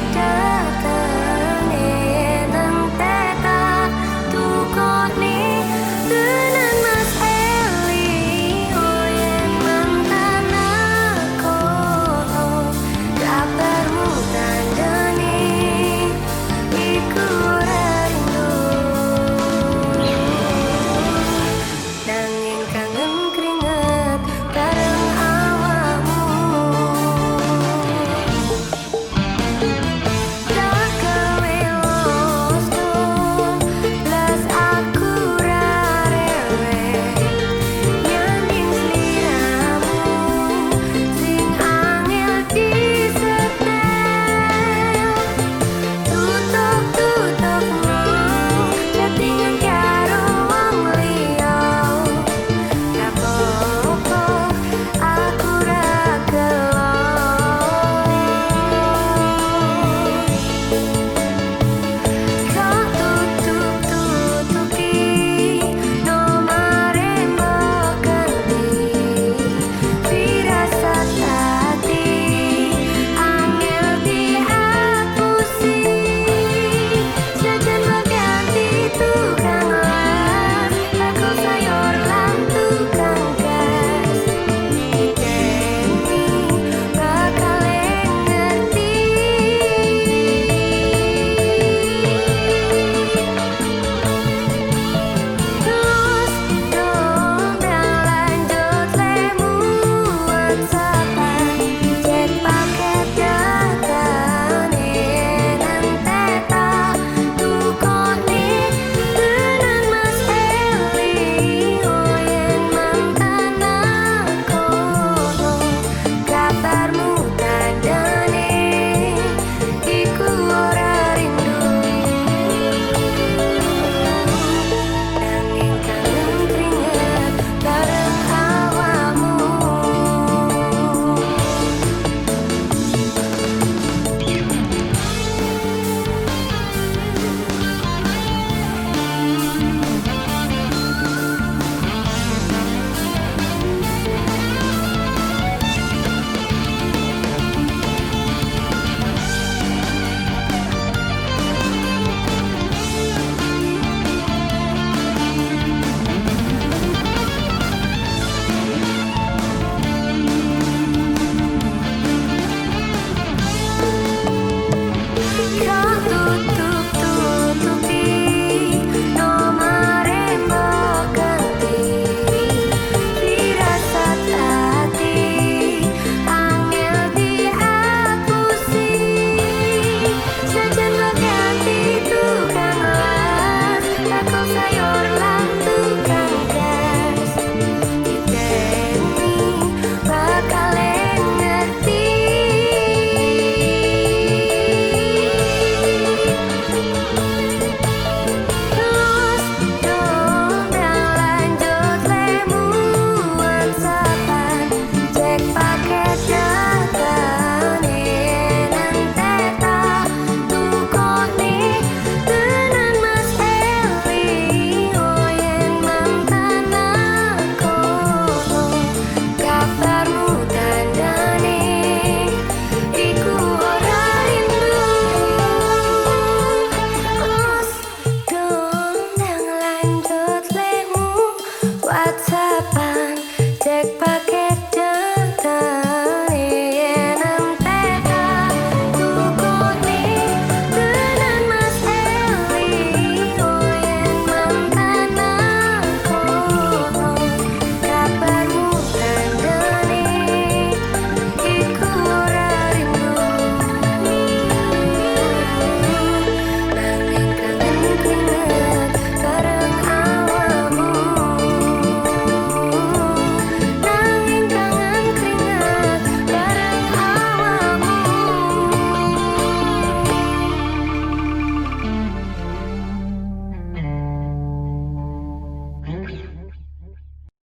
doctor